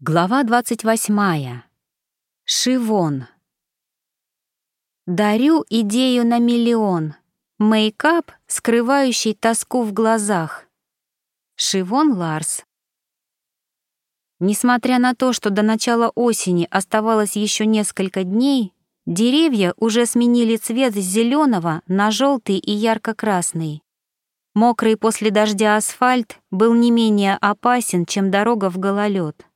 Глава 28. Шивон. Дарю идею на миллион. Мейкап, скрывающий тоску в глазах. Шивон Ларс. Несмотря на то, что до начала осени оставалось еще несколько дней, деревья уже сменили цвет с зеленого на желтый и ярко-красный. Мокрый после дождя асфальт был не менее опасен, чем дорога в гололед.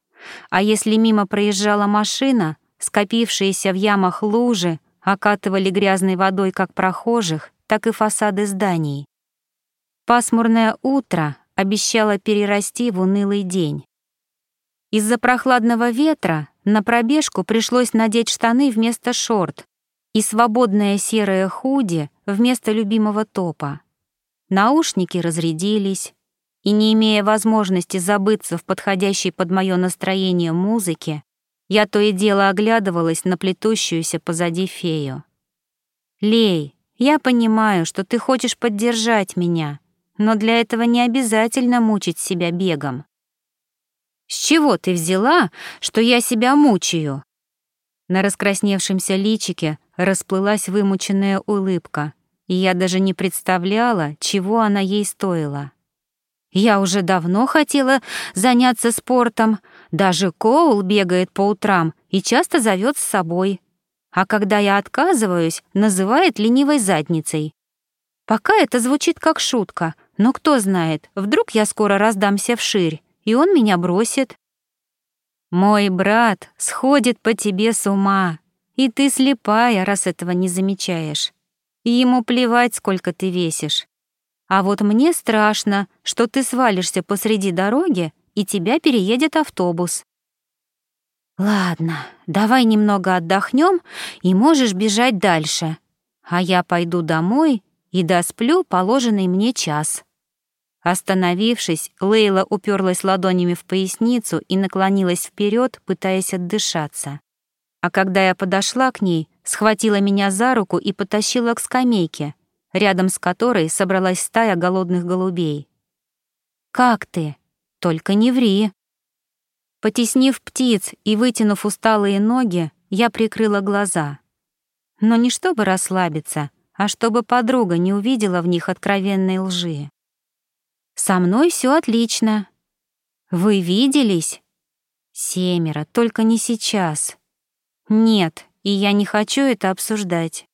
А если мимо проезжала машина, скопившиеся в ямах лужи окатывали грязной водой как прохожих, так и фасады зданий. Пасмурное утро обещало перерасти в унылый день. Из-за прохладного ветра на пробежку пришлось надеть штаны вместо шорт и свободное серое худи вместо любимого топа. Наушники разрядились, и не имея возможности забыться в подходящей под мое настроение музыке, я то и дело оглядывалась на плетущуюся позади фею. «Лей, я понимаю, что ты хочешь поддержать меня, но для этого не обязательно мучить себя бегом». «С чего ты взяла, что я себя мучаю?» На раскрасневшемся личике расплылась вымученная улыбка, и я даже не представляла, чего она ей стоила. Я уже давно хотела заняться спортом. Даже Коул бегает по утрам и часто зовет с собой. А когда я отказываюсь, называет ленивой задницей. Пока это звучит как шутка, но кто знает, вдруг я скоро раздамся вширь, и он меня бросит. Мой брат сходит по тебе с ума, и ты слепая, раз этого не замечаешь. Ему плевать, сколько ты весишь. А вот мне страшно, что ты свалишься посреди дороги, и тебя переедет автобус. Ладно, давай немного отдохнем, и можешь бежать дальше. А я пойду домой и досплю положенный мне час. Остановившись, Лейла уперлась ладонями в поясницу и наклонилась вперед, пытаясь отдышаться. А когда я подошла к ней, схватила меня за руку и потащила к скамейке, рядом с которой собралась стая голодных голубей. «Как ты? Только не ври!» Потеснив птиц и вытянув усталые ноги, я прикрыла глаза. Но не чтобы расслабиться, а чтобы подруга не увидела в них откровенной лжи. «Со мной все отлично. Вы виделись?» «Семеро, только не сейчас. Нет, и я не хочу это обсуждать».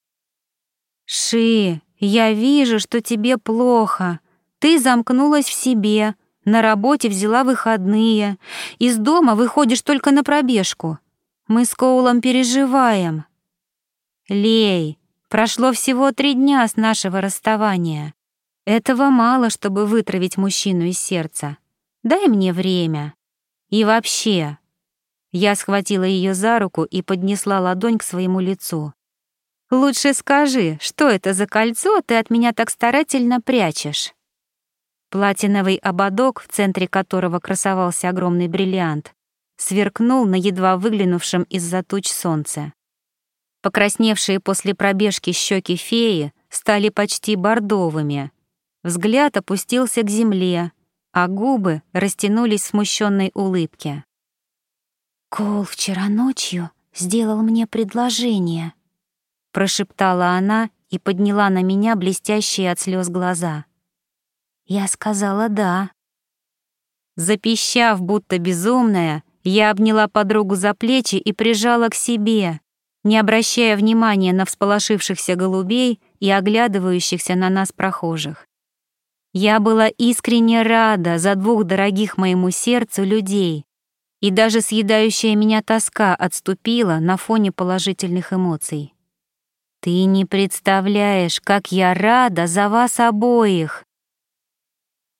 «Ши, «Я вижу, что тебе плохо. Ты замкнулась в себе, на работе взяла выходные, из дома выходишь только на пробежку. Мы с Коулом переживаем». «Лей, прошло всего три дня с нашего расставания. Этого мало, чтобы вытравить мужчину из сердца. Дай мне время. И вообще...» Я схватила ее за руку и поднесла ладонь к своему лицу. Лучше скажи, что это за кольцо ты от меня так старательно прячешь?» Платиновый ободок, в центре которого красовался огромный бриллиант, сверкнул на едва выглянувшем из-за туч солнце. Покрасневшие после пробежки щеки феи стали почти бордовыми. Взгляд опустился к земле, а губы растянулись в смущенной улыбке. «Кол вчера ночью сделал мне предложение», прошептала она и подняла на меня блестящие от слез глаза. Я сказала «да». Запищав, будто безумная, я обняла подругу за плечи и прижала к себе, не обращая внимания на всполошившихся голубей и оглядывающихся на нас прохожих. Я была искренне рада за двух дорогих моему сердцу людей, и даже съедающая меня тоска отступила на фоне положительных эмоций. Ты не представляешь, как я рада за вас обоих.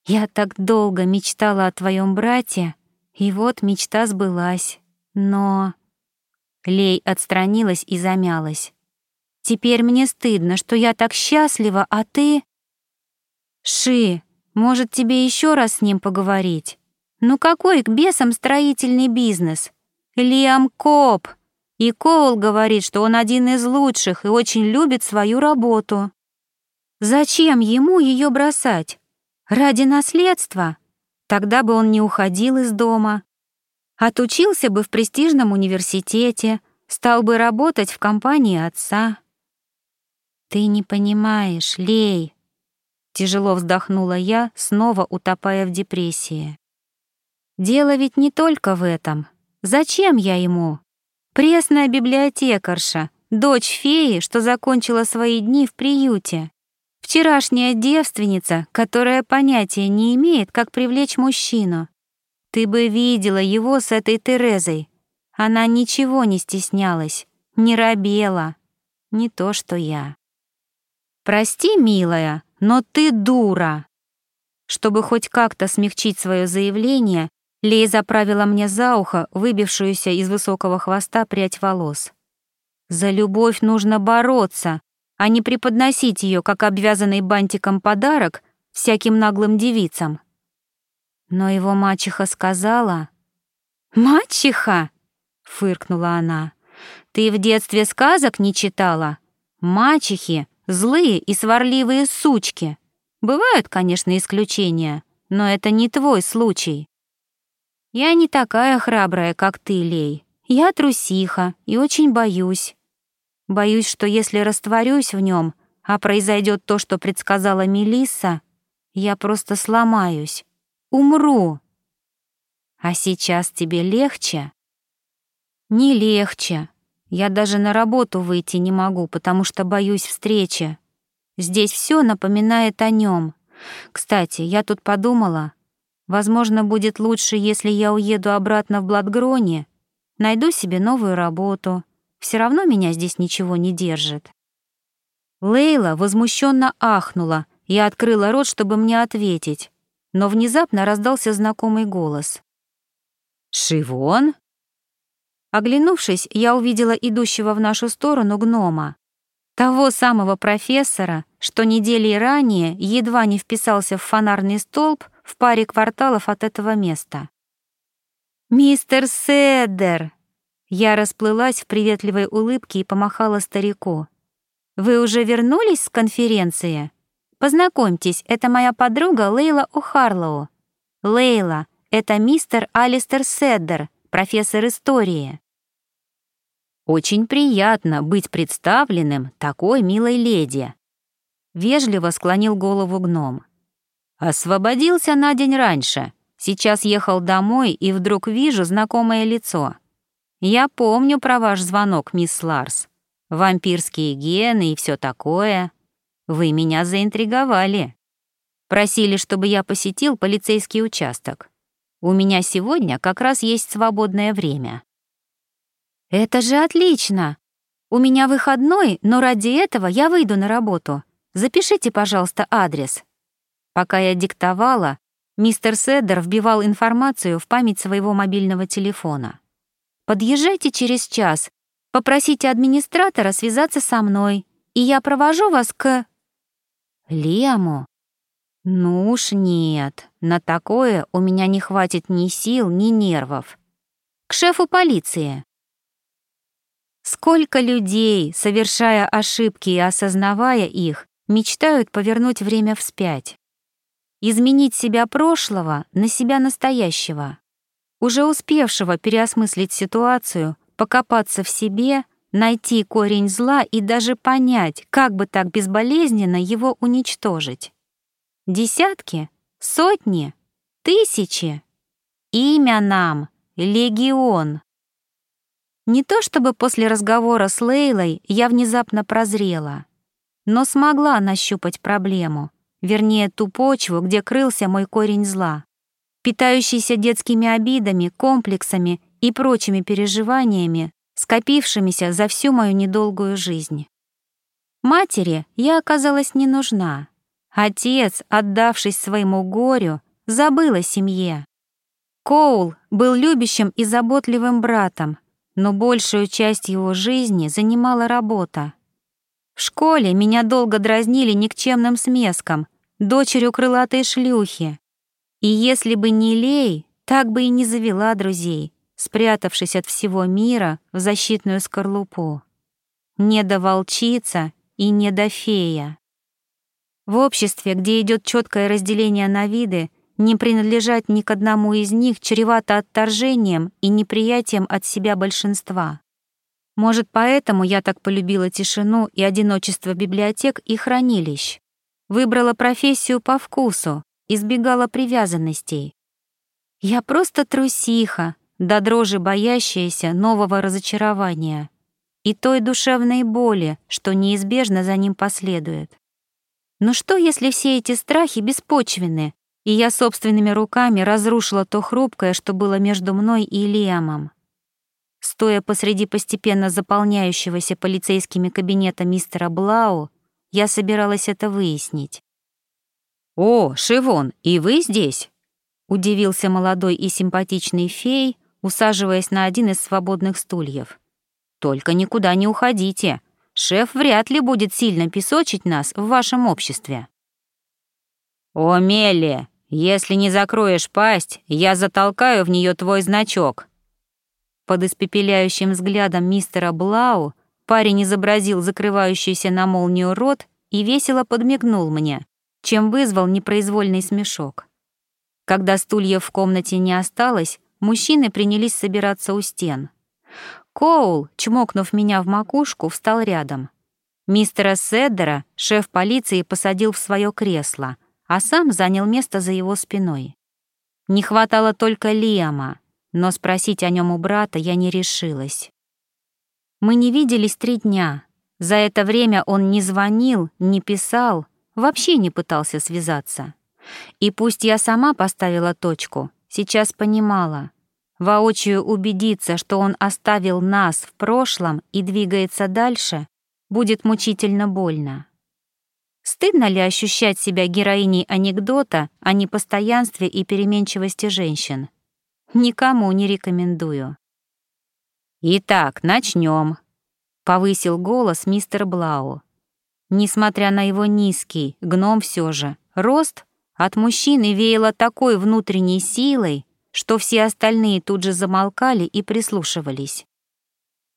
Я так долго мечтала о твоем брате, и вот мечта сбылась. Но... Лей отстранилась и замялась. Теперь мне стыдно, что я так счастлива, а ты... Ши, может, тебе еще раз с ним поговорить? Ну какой к бесам строительный бизнес? Лиам Коп! И Коул говорит, что он один из лучших и очень любит свою работу. Зачем ему ее бросать? Ради наследства? Тогда бы он не уходил из дома. Отучился бы в престижном университете, стал бы работать в компании отца. Ты не понимаешь, Лей. Тяжело вздохнула я, снова утопая в депрессии. Дело ведь не только в этом. Зачем я ему? Пресная библиотекарша, дочь феи, что закончила свои дни в приюте. Вчерашняя девственница, которая понятия не имеет, как привлечь мужчину. Ты бы видела его с этой Терезой. Она ничего не стеснялась, не робела. Не то, что я. Прости, милая, но ты дура. Чтобы хоть как-то смягчить свое заявление, Лей заправила мне за ухо выбившуюся из высокого хвоста прядь волос. За любовь нужно бороться, а не преподносить ее, как обвязанный бантиком подарок, всяким наглым девицам. Но его мачеха сказала... «Мачеха!» — фыркнула она. «Ты в детстве сказок не читала? Мачехи — злые и сварливые сучки. Бывают, конечно, исключения, но это не твой случай. Я не такая храбрая, как ты, Лей. Я трусиха и очень боюсь. Боюсь, что если растворюсь в нем, а произойдет то, что предсказала Мелисса, я просто сломаюсь, умру. А сейчас тебе легче? Не легче. Я даже на работу выйти не могу, потому что боюсь встречи. Здесь все напоминает о нем. Кстати, я тут подумала, возможно, будет лучше, если я уеду обратно в Бладгроне, найду себе новую работу, все равно меня здесь ничего не держит. Лейла возмущенно ахнула и открыла рот, чтобы мне ответить, но внезапно раздался знакомый голос. «Шивон?» Оглянувшись, я увидела идущего в нашу сторону гнома. Того самого профессора, что недели ранее едва не вписался в фонарный столб в паре кварталов от этого места. «Мистер Седер!» Я расплылась в приветливой улыбке и помахала старику. «Вы уже вернулись с конференции? Познакомьтесь, это моя подруга Лейла О'Харлоу. Лейла, это мистер Алистер Седдер, профессор истории». «Очень приятно быть представленным такой милой леди», — вежливо склонил голову гном. «Освободился на день раньше. Сейчас ехал домой и вдруг вижу знакомое лицо. Я помню про ваш звонок, мисс Ларс. Вампирские гены и все такое. Вы меня заинтриговали. Просили, чтобы я посетил полицейский участок. У меня сегодня как раз есть свободное время. Это же отлично. У меня выходной, но ради этого я выйду на работу. Запишите, пожалуйста, адрес. Пока я диктовала, мистер Седер вбивал информацию в память своего мобильного телефона. Подъезжайте через час, попросите администратора связаться со мной, и я провожу вас к... Лему? Ну уж нет, на такое у меня не хватит ни сил, ни нервов. К шефу полиции. Сколько людей, совершая ошибки и осознавая их, мечтают повернуть время вспять. Изменить себя прошлого на себя настоящего уже успевшего переосмыслить ситуацию, покопаться в себе, найти корень зла и даже понять, как бы так безболезненно его уничтожить. Десятки, сотни, тысячи. Имя нам — Легион. Не то чтобы после разговора с Лейлой я внезапно прозрела, но смогла нащупать проблему, вернее ту почву, где крылся мой корень зла питающийся детскими обидами, комплексами и прочими переживаниями, скопившимися за всю мою недолгую жизнь. Матери я оказалась не нужна. Отец, отдавшись своему горю, забыл о семье. Коул был любящим и заботливым братом, но большую часть его жизни занимала работа. В школе меня долго дразнили никчемным смеском, дочерью крылатой шлюхи, и если бы не Лей, так бы и не завела друзей, спрятавшись от всего мира в защитную скорлупу. Не до волчица и не до фея. В обществе, где идет четкое разделение на виды, не принадлежать ни к одному из них чревато отторжением и неприятием от себя большинства. Может, поэтому я так полюбила тишину и одиночество библиотек и хранилищ. Выбрала профессию по вкусу, избегала привязанностей. Я просто трусиха, до дрожи боящаяся нового разочарования и той душевной боли, что неизбежно за ним последует. Но что, если все эти страхи беспочвенны, и я собственными руками разрушила то хрупкое, что было между мной и Лиамом? Стоя посреди постепенно заполняющегося полицейскими кабинета мистера Блау, я собиралась это выяснить. «О, Шивон, и вы здесь?» — удивился молодой и симпатичный фей, усаживаясь на один из свободных стульев. «Только никуда не уходите. Шеф вряд ли будет сильно песочить нас в вашем обществе». «О, Мелли, если не закроешь пасть, я затолкаю в нее твой значок». Под испепеляющим взглядом мистера Блау парень изобразил закрывающийся на молнию рот и весело подмигнул мне, чем вызвал непроизвольный смешок. Когда стульев в комнате не осталось, мужчины принялись собираться у стен. Коул, чмокнув меня в макушку, встал рядом. Мистера Седдера шеф полиции посадил в свое кресло, а сам занял место за его спиной. Не хватало только Лиама, но спросить о нем у брата я не решилась. Мы не виделись три дня. За это время он не звонил, не писал, вообще не пытался связаться. И пусть я сама поставила точку, сейчас понимала. Воочию убедиться, что он оставил нас в прошлом и двигается дальше, будет мучительно больно. Стыдно ли ощущать себя героиней анекдота о непостоянстве и переменчивости женщин? Никому не рекомендую. «Итак, начнем», — повысил голос мистер Блау. Несмотря на его низкий, гном все же, рост, от мужчины веяло такой внутренней силой, что все остальные тут же замолкали и прислушивались.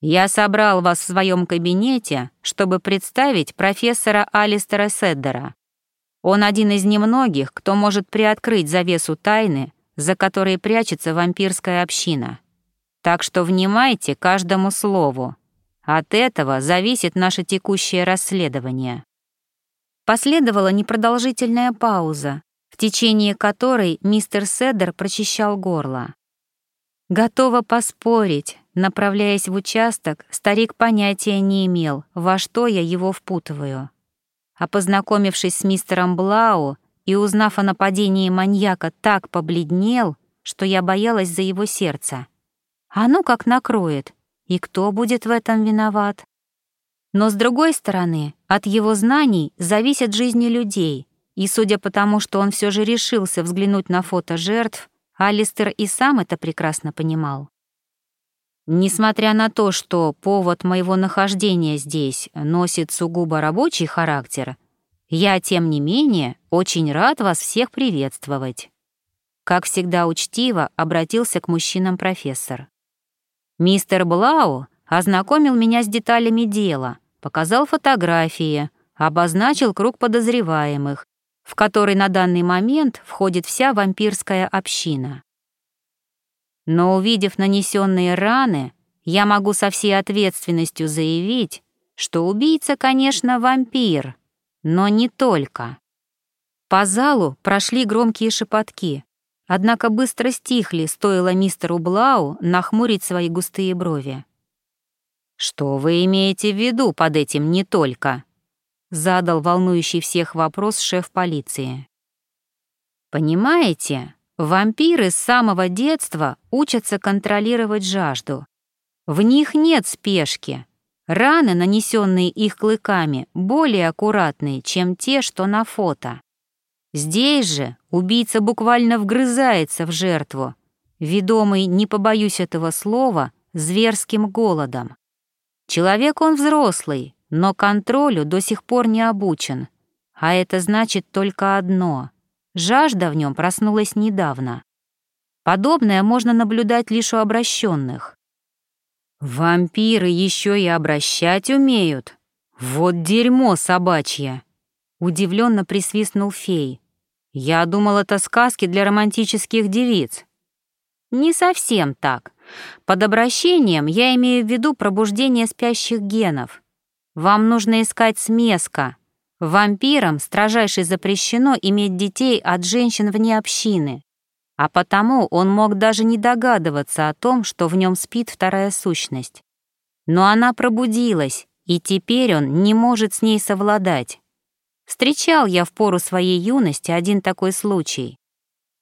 «Я собрал вас в своем кабинете, чтобы представить профессора Алистера Седдера. Он один из немногих, кто может приоткрыть завесу тайны, за которой прячется вампирская община. Так что внимайте каждому слову. От этого зависит наше текущее расследование. Последовала непродолжительная пауза, в течение которой мистер Седер прочищал горло. Готова поспорить, направляясь в участок, старик понятия не имел, во что я его впутываю. А познакомившись с мистером Блау, и, узнав о нападении маньяка, так побледнел, что я боялась за его сердце. А ну как накроет, и кто будет в этом виноват? Но, с другой стороны, от его знаний зависят жизни людей, и судя по тому, что он все же решился взглянуть на фото жертв, Алистер и сам это прекрасно понимал. Несмотря на то, что повод моего нахождения здесь носит сугубо рабочий характер, я, тем не менее, очень рад вас всех приветствовать. Как всегда учтиво обратился к мужчинам профессор. Мистер Блау ознакомил меня с деталями дела, показал фотографии, обозначил круг подозреваемых, в который на данный момент входит вся вампирская община. Но увидев нанесенные раны, я могу со всей ответственностью заявить, что убийца, конечно, вампир — но не только. По залу прошли громкие шепотки, однако быстро стихли, стоило мистеру Блау нахмурить свои густые брови. «Что вы имеете в виду под этим «не только»?» — задал волнующий всех вопрос шеф полиции. «Понимаете, вампиры с самого детства учатся контролировать жажду. В них нет спешки, Раны, нанесенные их клыками, более аккуратные, чем те, что на фото. Здесь же убийца буквально вгрызается в жертву, ведомый, не побоюсь этого слова, зверским голодом. Человек он взрослый, но контролю до сих пор не обучен. А это значит только одно — жажда в нем проснулась недавно. Подобное можно наблюдать лишь у обращенных. «Вампиры еще и обращать умеют? Вот дерьмо собачье!» Удивленно присвистнул фей. Я думал, это сказки для романтических девиц. Не совсем так. Под обращением я имею в виду пробуждение спящих генов. Вам нужно искать смеска. Вампирам строжайше запрещено иметь детей от женщин вне общины, а потому он мог даже не догадываться о том, что в нем спит вторая сущность. Но она пробудилась, и теперь он не может с ней совладать. Встречал я в пору своей юности один такой случай.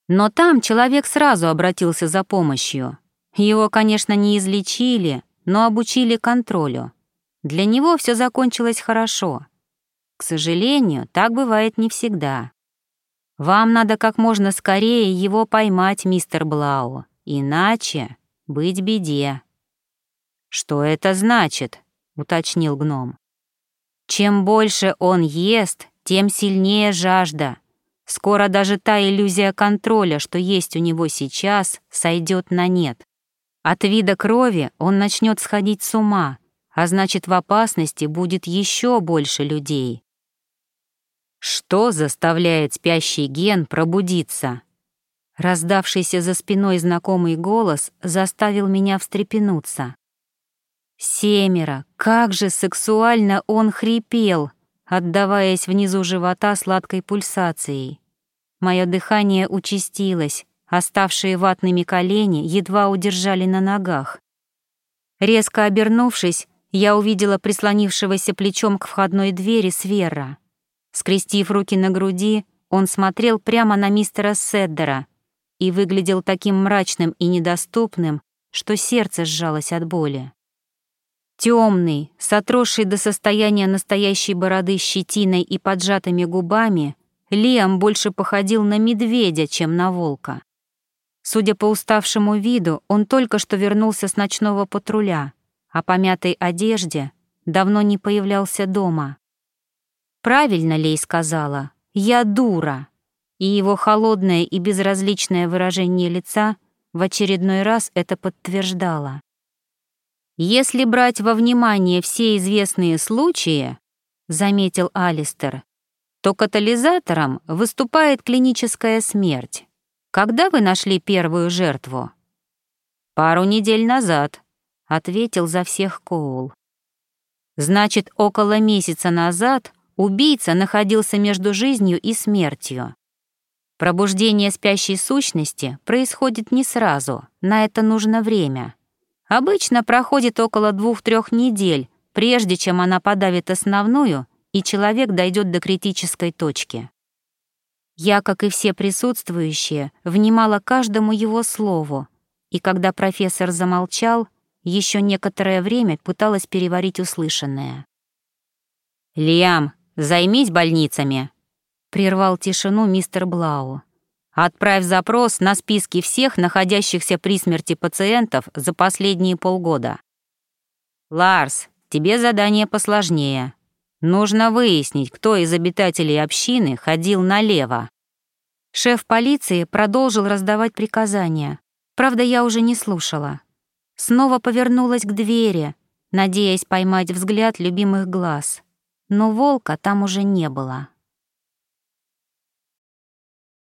Но там человек сразу обратился за помощью. Его, конечно, не излечили, но обучили контролю. Для него все закончилось хорошо. К сожалению, так бывает не всегда. Вам надо как можно скорее его поймать, мистер Блау, иначе быть беде. Что это значит? уточнил гном. Чем больше он ест, тем сильнее жажда. Скоро даже та иллюзия контроля, что есть у него сейчас, сойдет на нет. От вида крови он начнет сходить с ума, а значит, в опасности будет еще больше людей. Что заставляет спящий ген пробудиться? Раздавшийся за спиной знакомый голос заставил меня встрепенуться. Семеро, как же сексуально он хрипел, отдаваясь внизу живота сладкой пульсацией. Мое дыхание участилось, оставшие ватными колени едва удержали на ногах. Резко обернувшись, я увидела прислонившегося плечом к входной двери Свера. Скрестив руки на груди, он смотрел прямо на мистера Седдера и выглядел таким мрачным и недоступным, что сердце сжалось от боли. Темный, с отросшей до состояния настоящей бороды щетиной и поджатыми губами, Лиам больше походил на медведя, чем на волка. Судя по уставшему виду, он только что вернулся с ночного патруля, а по мятой одежде давно не появлялся дома. Правильно Лей сказала «Я дура», и его холодное и безразличное выражение лица в очередной раз это подтверждало. Если брать во внимание все известные случаи, заметил Алистер, то катализатором выступает клиническая смерть. Когда вы нашли первую жертву? Пару недель назад, ответил за всех Коул. Значит, около месяца назад убийца находился между жизнью и смертью. Пробуждение спящей сущности происходит не сразу, на это нужно время. Обычно проходит около двух-трех недель, прежде чем она подавит основную, и человек дойдет до критической точки. Я, как и все присутствующие, внимала каждому его слову, и когда профессор замолчал, еще некоторое время пыталась переварить услышанное. «Лиам, займись больницами», — прервал тишину мистер Блау. Отправь запрос на списки всех находящихся при смерти пациентов за последние полгода. Ларс, тебе задание посложнее. Нужно выяснить, кто из обитателей общины ходил налево. Шеф полиции продолжил раздавать приказания. Правда, я уже не слушала. Снова повернулась к двери, надеясь поймать взгляд любимых глаз. Но волка там уже не было.